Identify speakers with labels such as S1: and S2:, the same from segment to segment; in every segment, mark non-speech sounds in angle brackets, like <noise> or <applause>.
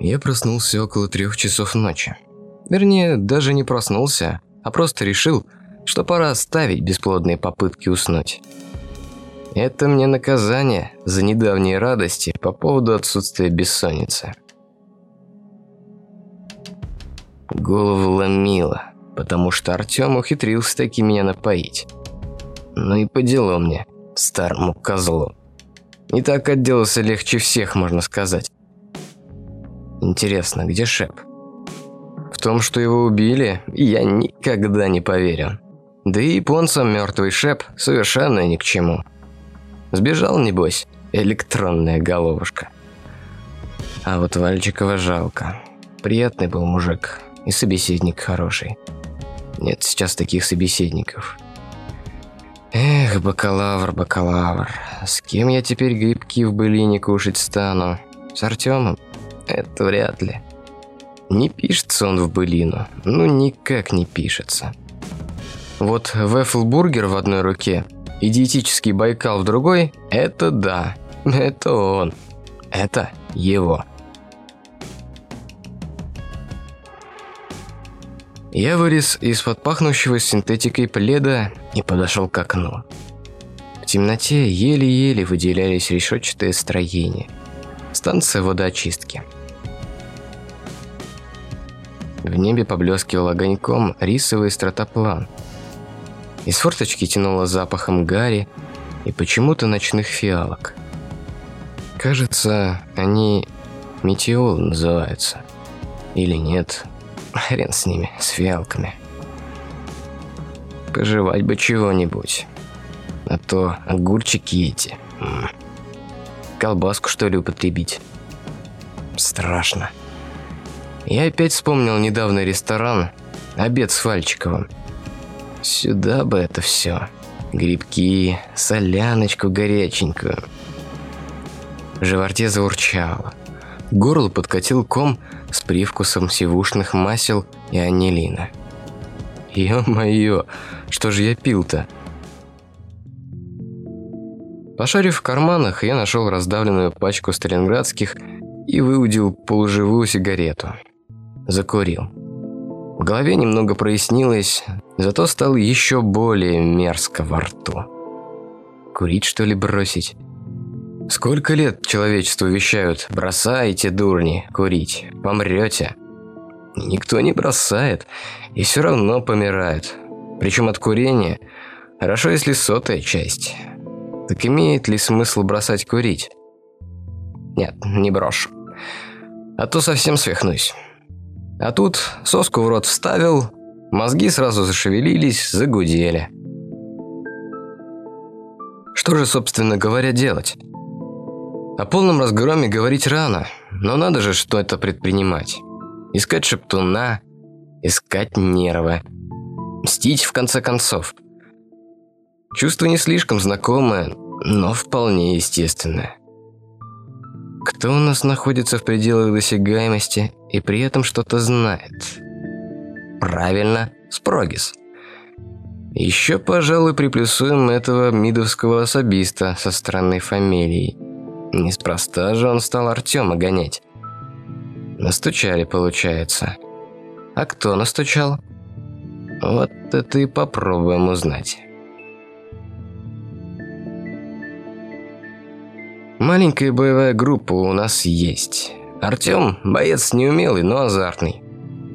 S1: Я проснулся около трех часов ночи. Вернее, даже не проснулся, а просто решил, что пора оставить бесплодные попытки уснуть. Это мне наказание за недавние радости по поводу отсутствия бессонницы. Голову ломило, потому что Артем ухитрился таки меня напоить. Ну и по делу мне, старому козлу. Не так отделался легче всех, можно сказать. Интересно, где Шеп? В том, что его убили, я никогда не поверю. Да и японцам мертвый Шеп совершенно ни к чему. Сбежал, небось, электронная головушка. А вот Вальчикова жалко. Приятный был мужик и собеседник хороший. Нет сейчас таких собеседников. Эх, бакалавр, бакалавр, с кем я теперь грибки в былине кушать стану? С Артемом? Это вряд ли. Не пишется он в былину. Ну, никак не пишется. Вот вефлбургер в одной руке и диетический Байкал в другой – это да, <laughs> это он. Это его. Я вылез из-под пахнущего синтетикой пледа и подошел к окну. В темноте еле-еле выделялись решетчатые строения. Станция водоочистки. В небе поблескивал огоньком рисовый стратоплан. Из форточки тянуло запахом гари и почему-то ночных фиалок. Кажется, они метеол называются. Или нет. <laughs> Хрен с ними, с фиалками. Пожевать бы чего-нибудь. А то огурчики эти. М -м. Колбаску, что ли, употребить? Страшно. Я опять вспомнил недавний ресторан, обед с Фальчиковым. Сюда бы это все. Грибки, соляночку горяченькую. В животе заурчало. Горло подкатил ком с привкусом сивушных масел и анилина. Ё-моё, что же я пил-то? Пошарив в карманах, я нашел раздавленную пачку сталинградских и выудил полуживую сигарету закурил. В голове немного прояснилось, зато стало еще более мерзко во рту. Курить, что ли, бросить? Сколько лет человечеству вещают «бросайте, дурни, курить, помрете». Никто не бросает, и все равно помирают. Причем от курения хорошо, если сотая часть. Так имеет ли смысл бросать курить? Нет, не брошу. А то совсем свихнусь. А тут соску в рот вставил, мозги сразу зашевелились, загудели. Что же, собственно говоря, делать? О полном разгроме говорить рано, но надо же что-то предпринимать. Искать шептуна, искать нервы. Мстить, в конце концов. Чувство не слишком знакомое, но вполне естественное. Кто у нас находится в пределах досягаемости и при этом что-то знает? Правильно, Спрогис. Еще, пожалуй, приплюсуем этого мидовского особиста со странной фамилией. Неспроста же он стал Артема гонять. Настучали, получается. А кто настучал? Вот это и попробуем узнать. Маленькая боевая группа у нас есть. Артем – боец неумелый, но азартный.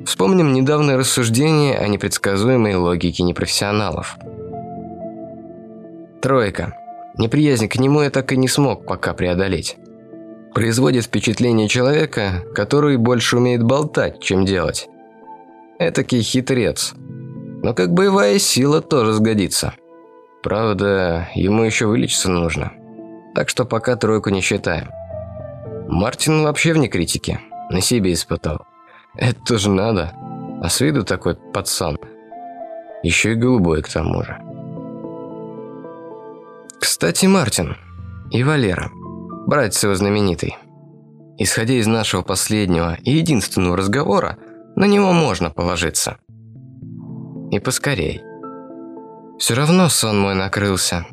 S1: Вспомним недавнее рассуждение о непредсказуемой логике непрофессионалов. Тройка. Неприязнь к нему я так и не смог пока преодолеть. Производит впечатление человека, который больше умеет болтать, чем делать. Этакий хитрец. Но как боевая сила тоже сгодится. Правда, ему еще вылечиться нужно. Так что пока тройку не считаем. Мартин вообще вне критики, на себе испытал. Это тоже надо, а с виду такой пацан. Еще и голубой к тому же. Кстати, Мартин и Валера, братец его знаменитый. Исходя из нашего последнего и единственного разговора, на него можно положиться. И поскорей. Все равно сон мой накрылся.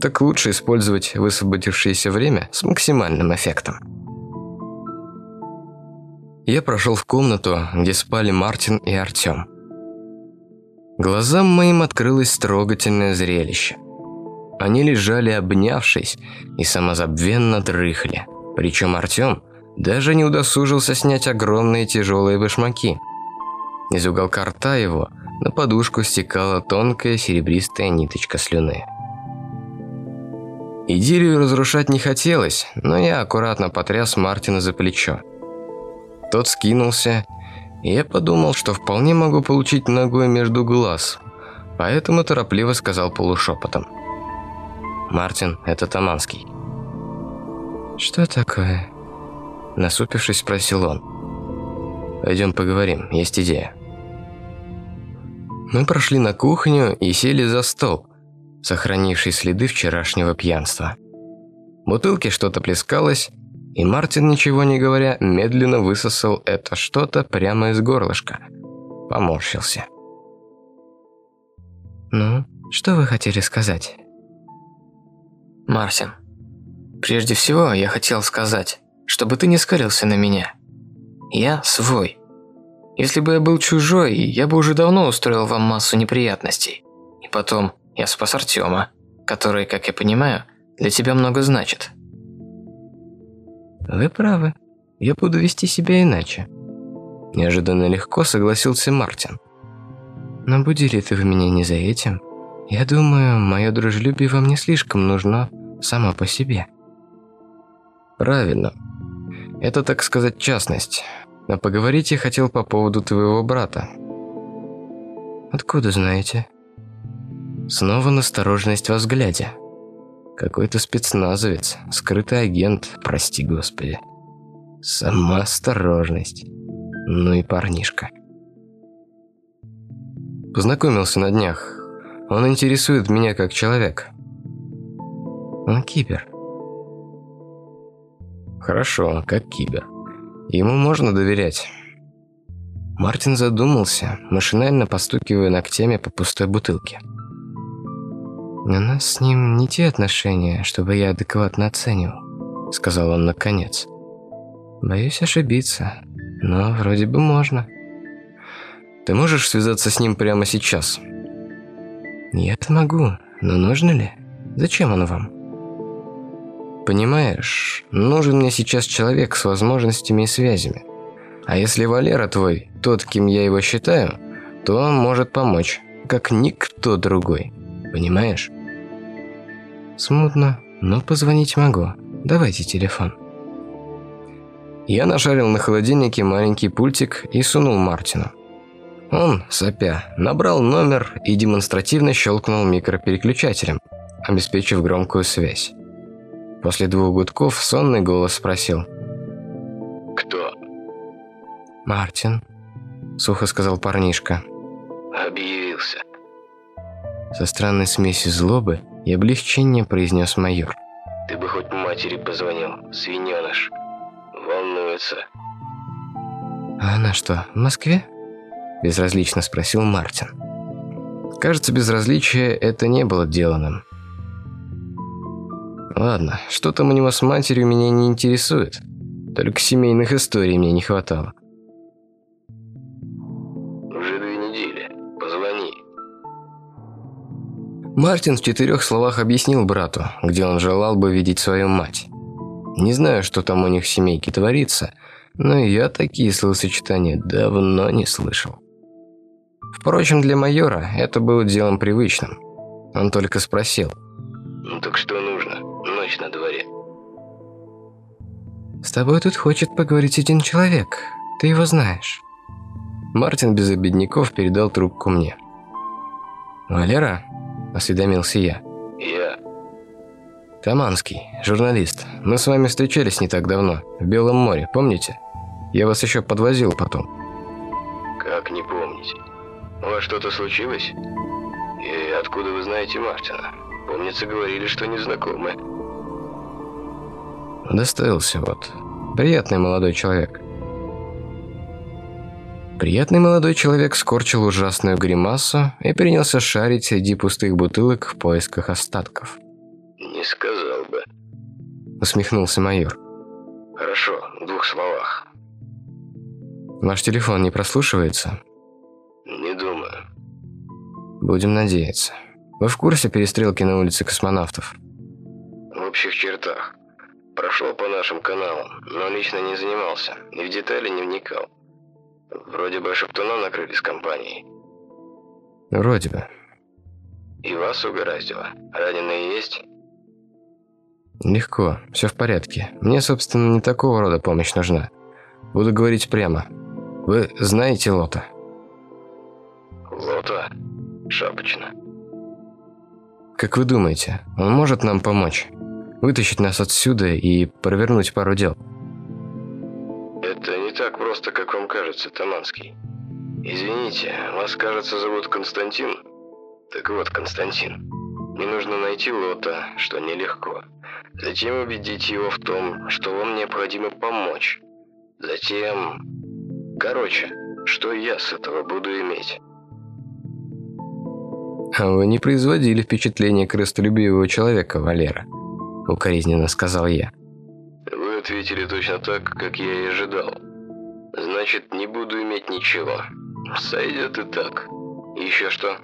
S1: Так лучше использовать высвободившееся время с максимальным эффектом. Я прошел в комнату, где спали Мартин и Артем. Глазам моим открылось трогательное зрелище. Они лежали обнявшись и самозабвенно дрыхли. Причем Артем даже не удосужился снять огромные тяжелые башмаки. Из уголка рта его на подушку стекала тонкая серебристая ниточка слюны. Идиллию разрушать не хотелось, но я аккуратно потряс Мартина за плечо. Тот скинулся, и я подумал, что вполне могу получить ногой между глаз, поэтому торопливо сказал полушепотом. «Мартин, это Таманский». «Что такое?» Насупившись, спросил он. «Пойдем поговорим, есть идея». Мы прошли на кухню и сели за стол, сохранивший следы вчерашнего пьянства. В бутылке что-то плескалось, и Мартин, ничего не говоря, медленно высосал это что-то прямо из горлышка. Поморщился. «Ну, что вы хотели сказать?»
S2: «Мартин, прежде всего я хотел сказать, чтобы ты не скалился на меня. Я свой. Если бы я был чужой, я бы уже давно устроил вам массу неприятностей. И потом, я спас Артема, который, как я понимаю, для тебя много значит.
S1: Вы правы. Я буду вести себя иначе. Неожиданно легко согласился Мартин. Но будили ты в меня не за этим. Я думаю, мое дружелюбие вам не слишком нужно само по себе. Правильно. Это, так сказать, частность. Но поговорить я хотел по поводу твоего брата. Откуда знаете? Снова настороженность во взгляде. Какой-то спецназовец, скрытый агент, прости господи. Сама осторожность. Ну и парнишка. Познакомился на днях. Он интересует меня как человек. Он кибер. Хорошо, как кибер. Ему можно доверять. Мартин задумался, машинально постукивая ногтями по пустой бутылке. «У нас с ним не те отношения, чтобы я адекватно оценивал», — сказал он наконец. «Боюсь ошибиться, но вроде бы можно». «Ты можешь связаться с ним прямо сейчас?» «Я-то могу, но нужно ли? Зачем он вам?» Понимаешь, нужен мне сейчас человек с возможностями и связями. А если Валера твой, тот, кем я его считаю, то он может помочь, как никто другой. Понимаешь? Смутно, но позвонить могу. Давайте телефон. Я нашарил на холодильнике маленький пультик и сунул Мартину. Он, сопя, набрал номер и демонстративно щелкнул микропереключателем, обеспечив громкую связь. После двух гудков сонный голос спросил.
S3: «Кто?»
S1: «Мартин», — сухо сказал парнишка.
S3: «Объявился».
S1: Со странной смесью злобы и облегчения произнес майор.
S3: «Ты бы хоть матери позвонил, свиненыш. Волнуется».
S1: «А она что, в Москве?» Безразлично спросил Мартин. Кажется, безразличие это не было деланным. Ладно, что там у него с матерью меня не интересует. Только семейных историй мне не хватало. Мартин в четырех словах объяснил брату, где он желал бы видеть свою мать. Не знаю, что там у них в семейке творится, но я такие словосочетания давно не слышал. Впрочем, для майора это было делом привычным. Он только спросил.
S3: «Ну так что нужно?» ночь на дворе.
S1: С тобой тут хочет поговорить один человек. Ты его знаешь. Мартин без обедняков передал трубку мне. «Валера?» – осведомился я.
S3: «Я».
S1: Таманский, журналист. Мы с вами встречались не так давно, в Белом море, помните? Я вас еще подвозил потом.
S3: Как не помнить? У вас что-то случилось? И откуда вы знаете Мартина? Помнится, говорили, что не знакомы.
S1: Доставился вот. Приятный молодой человек. Приятный молодой человек скорчил ужасную гримасу и принялся шарить среди пустых бутылок в поисках остатков.
S3: Не сказал бы.
S1: Усмехнулся майор.
S3: Хорошо, в двух словах.
S1: Ваш телефон не прослушивается?
S3: Не думаю.
S1: Будем надеяться. Вы в курсе перестрелки на улице космонавтов?
S3: В общих чертах. Прошел по нашим каналам, но лично не занимался и в детали не вникал. Вроде бы Шептуна накрыли с компанией.
S1: Вроде бы.
S3: И вас угораздило. Раненые есть?
S1: Легко, все в порядке. Мне, собственно, не такого рода помощь нужна. Буду говорить прямо. Вы знаете Лота?
S3: Лота? Шапочно.
S1: Как вы думаете, он может нам помочь? Вытащить нас отсюда и провернуть пару дел?
S3: Кажется, Таманский. Извините, вас, кажется, зовут Константин? Так вот, Константин, мне нужно найти Лота, что нелегко. Затем убедить его в том, что вам необходимо помочь. Затем... Короче, что я с этого буду иметь?
S1: А вы не производили впечатление крыстолюбивого человека, Валера. Укоризненно сказал я.
S3: Вы ответили точно так, как я и ожидал. Значит, не буду иметь ничего. Сойдет и так. Еще что?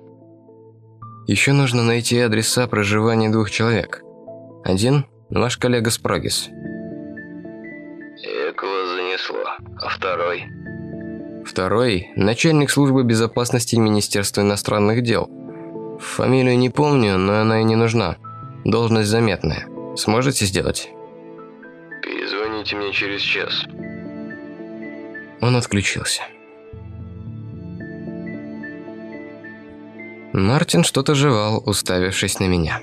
S1: Еще нужно найти адреса проживания двух человек. Один – ваш коллега Спрогис.
S3: Экого занесло. А второй?
S1: Второй – начальник службы безопасности Министерства иностранных дел. Фамилию не помню, но она и не нужна. Должность заметная. Сможете сделать?
S3: Перезвоните мне через час.
S1: Он отключился. Мартин что-то жевал, уставившись на меня.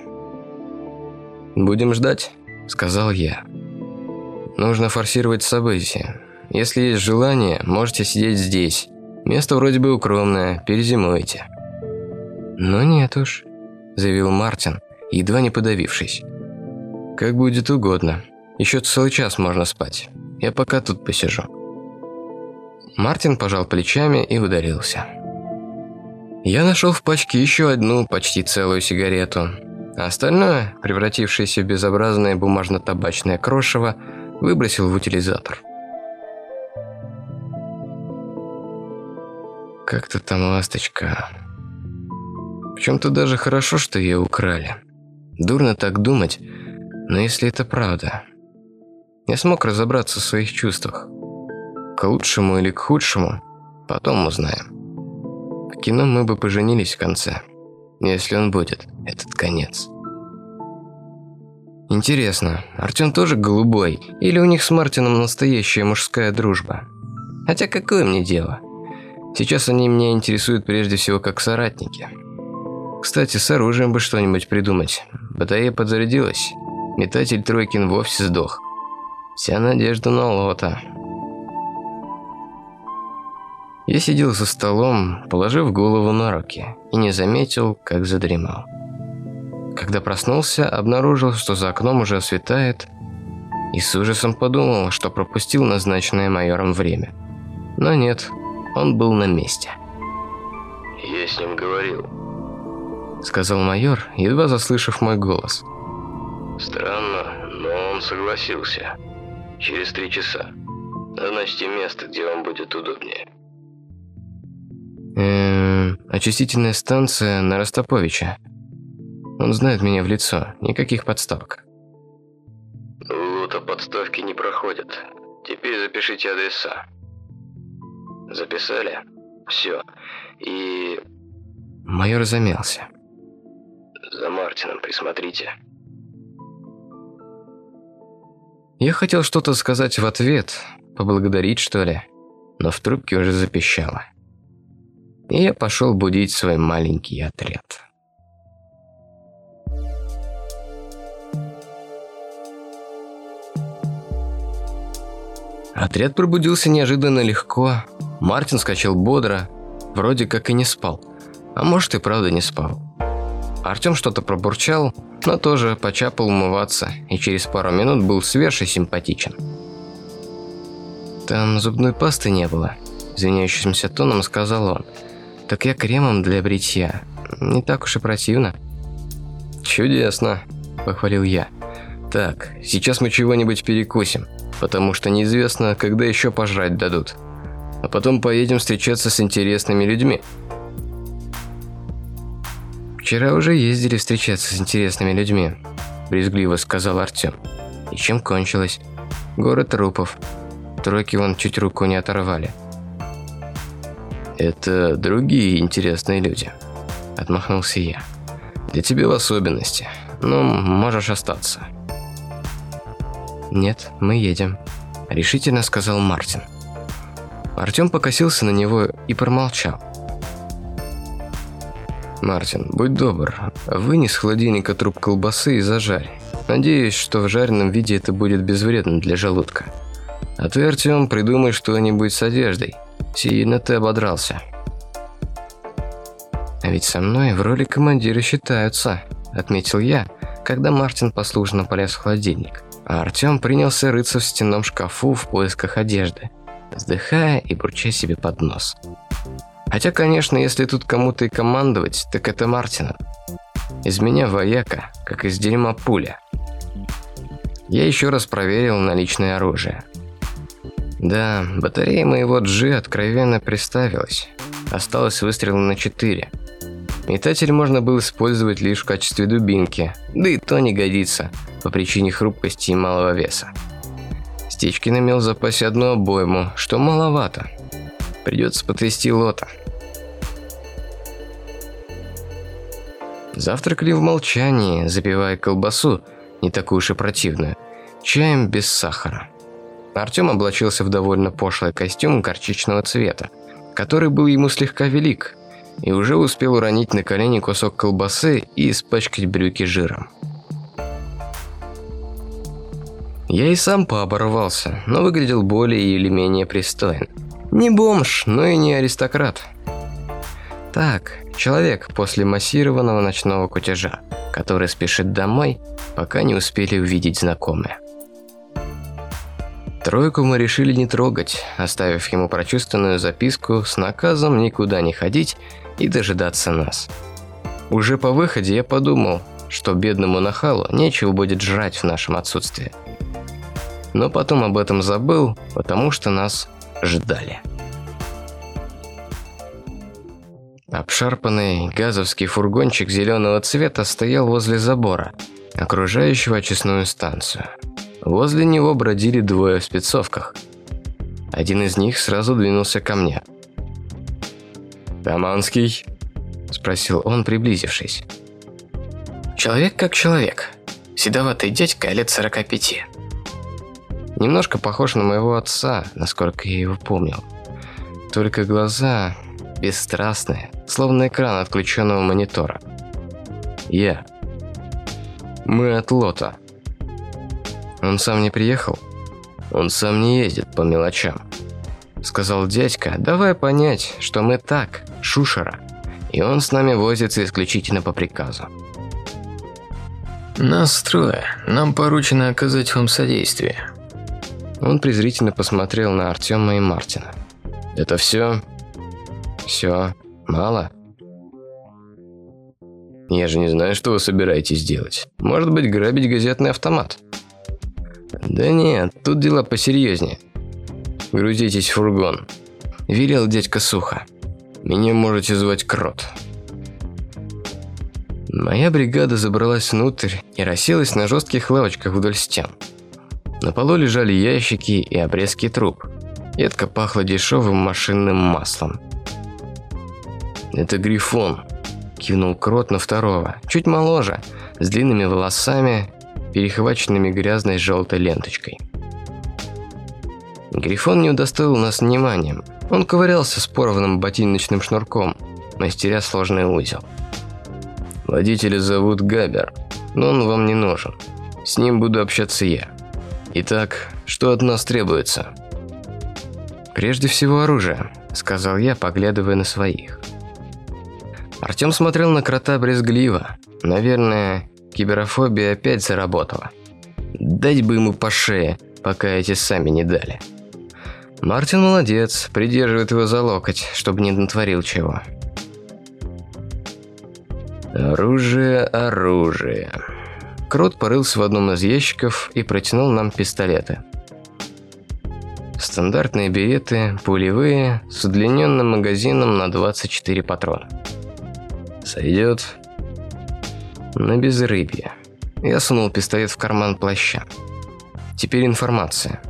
S1: «Будем ждать», – сказал я. «Нужно форсировать события. Если есть желание, можете сидеть здесь. Место вроде бы укромное, перезимуете». «Но нет уж», – заявил Мартин, едва не подавившись. «Как будет угодно. Еще целый час можно спать. Я пока тут посижу». Мартин пожал плечами и удалился. Я нашел в пачке еще одну почти целую сигарету. А остальное, превратившееся в безобразное бумажно-табачное крошево, выбросил в утилизатор. Как-то там ласточка. В чем-то даже хорошо, что ее украли. Дурно так думать, но если это правда... Я смог разобраться в своих чувствах. К лучшему или к худшему, потом узнаем кино мы бы поженились в конце, если он будет, этот конец. Интересно, Артем тоже голубой, или у них с Мартином настоящая мужская дружба? Хотя какое мне дело? Сейчас они меня интересуют прежде всего как соратники. Кстати, с оружием бы что-нибудь придумать. Батарея подзарядилась. Метатель Тройкин вовсе сдох. Вся надежда на лота. Я сидел за столом, положив голову на руки, и не заметил, как задремал. Когда проснулся, обнаружил, что за окном уже светает, и с ужасом подумал, что пропустил назначенное майором время. Но нет, он был на месте.
S3: «Я с ним говорил», —
S1: сказал майор, едва заслышав мой голос.
S3: «Странно, но он согласился. Через три часа. Назначьте место, где вам будет удобнее».
S1: Эм, очистительная станция на Ростоповича. Он знает меня в лицо, никаких подставок.
S3: Лута подставки не проходят. Теперь запишите адреса. Записали? Все. И...
S1: Майор замялся.
S3: За Мартином присмотрите.
S1: Я хотел что-то сказать в ответ, поблагодарить что ли, но в трубке уже запищало и я пошел будить свой маленький отряд. Отряд пробудился неожиданно легко. Мартин скачал бодро, вроде как и не спал. А может и правда не спал. Артем что-то пробурчал, но тоже почапал умываться и через пару минут был свеж и симпатичен. «Там зубной пасты не было», – извиняющимся тоном сказал он – «Так я кремом для бритья. Не так уж и противно».
S3: «Чудесно», – похвалил я. «Так, сейчас мы чего-нибудь перекусим, потому что неизвестно, когда еще пожрать дадут. А потом поедем встречаться с интересными людьми».
S2: «Вчера уже ездили встречаться с интересными людьми», – брезгливо сказал Артем. «И чем кончилось? Город трупов. Тройки вон чуть руку не оторвали».
S3: «Это другие интересные люди», – отмахнулся я. «Для тебя в особенности. Ну, можешь остаться».
S2: «Нет, мы едем», – решительно сказал Мартин. Артем покосился на него и промолчал.
S3: «Мартин, будь добр, вынь из холодильника труп колбасы и зажарь. Надеюсь, что в жареном виде это будет безвредно для желудка. А ты, Артем, придумай что-нибудь с одеждой. Сильно ты ободрался».
S2: «А ведь со мной в роли командира считаются», – отметил я, когда Мартин послушно полез в холодильник. А Артем принялся рыться в стенном шкафу в поисках одежды, вздыхая и бурча себе под нос. Хотя, конечно, если тут кому-то и командовать, так это Мартина. Из меня вояка, как из дерьма пуля. Я еще раз проверил наличное оружие. Да, батарея моего G откровенно приставилась. Осталось выстрела на 4. Метатель можно было использовать лишь в качестве дубинки, да и то не годится, по причине хрупкости и малого веса. Стечкин имел в запасе одну обойму, что маловато. Придется потрясти лота. Завтракали в молчании, запивая колбасу, не такую уж и противную, чаем без сахара. Артем облачился в довольно пошлый костюм горчичного цвета, который был ему слегка велик, и уже успел уронить на колени кусок колбасы и испачкать брюки жиром. Я и сам пооборвался, но выглядел более или менее пристойно. Не бомж, но и не аристократ. Так, человек после массированного ночного кутежа, который спешит домой, пока не успели увидеть знакомые. Тройку мы решили не трогать, оставив ему прочувственную записку с наказом никуда не ходить и дожидаться нас. Уже по выходе я подумал, что бедному нахалу нечего будет жрать в нашем отсутствии. Но потом об этом забыл, потому что нас ждали. Обшарпанный газовский фургончик зеленого цвета стоял возле забора, окружающего очистную станцию. Возле него бродили двое в спецовках. Один из них сразу двинулся ко мне.
S3: «Таманский?» – спросил он, приблизившись.
S2: «Человек как человек. Седоватый дядька лет 45. Немножко похож на моего отца, насколько я его помнил. Только глаза бесстрастные, словно экран отключенного монитора. Я. Мы от Лота. Он сам не приехал? Он сам не ездит по мелочам. Сказал дядька, давай понять, что мы так, шушера. И он с нами возится исключительно по приказу. Нас трое. Нам поручено оказать вам содействие. Он презрительно посмотрел на Артема и Мартина. Это все? Все. Мало?
S3: Я же не знаю, что вы собираетесь делать. Может быть, грабить газетный автомат?
S2: Да нет, тут дела посерьезнее. Грузитесь в фургон. Велел дядька сухо. Меня можете звать Крот. Моя бригада забралась внутрь и расселась на жестких лавочках вдоль стен. На полу лежали ящики и обрезки труб. Едко пахло дешевым машинным маслом. «Это Грифон», – кивнул Крот на второго, чуть моложе, с длинными волосами, перехваченными грязной желтой ленточкой. Грифон не удостоил нас вниманием. Он ковырялся с порванным ботиночным шнурком, мастеря сложный узел.
S3: Водителя зовут Габер, но он вам не нужен. С ним буду общаться я. Итак, что от нас требуется?
S1: «Прежде всего оружие», – сказал я, поглядывая на своих. Артем смотрел на крота брезгливо. Наверное, киберофобия опять заработала. Дать бы ему по шее, пока эти сами не дали. Мартин молодец, придерживает его за локоть, чтобы не натворил чего. Оружие, оружие. Крот порылся в одном из ящиков и протянул нам пистолеты. Стандартные береты, пулевые, с удлиненным магазином на 24 патрона. Сойдет. На безрыбье. Я сунул пистолет в карман плаща. Теперь информация.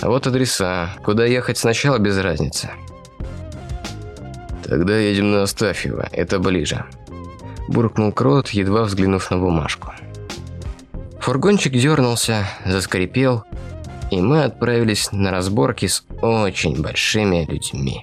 S1: А вот адреса. Куда ехать сначала без разницы. Тогда едем на Астафьево, это ближе. Буркнул Крот, едва взглянув на бумажку. Фургончик дернулся, заскрипел, и мы отправились на разборки с очень большими людьми.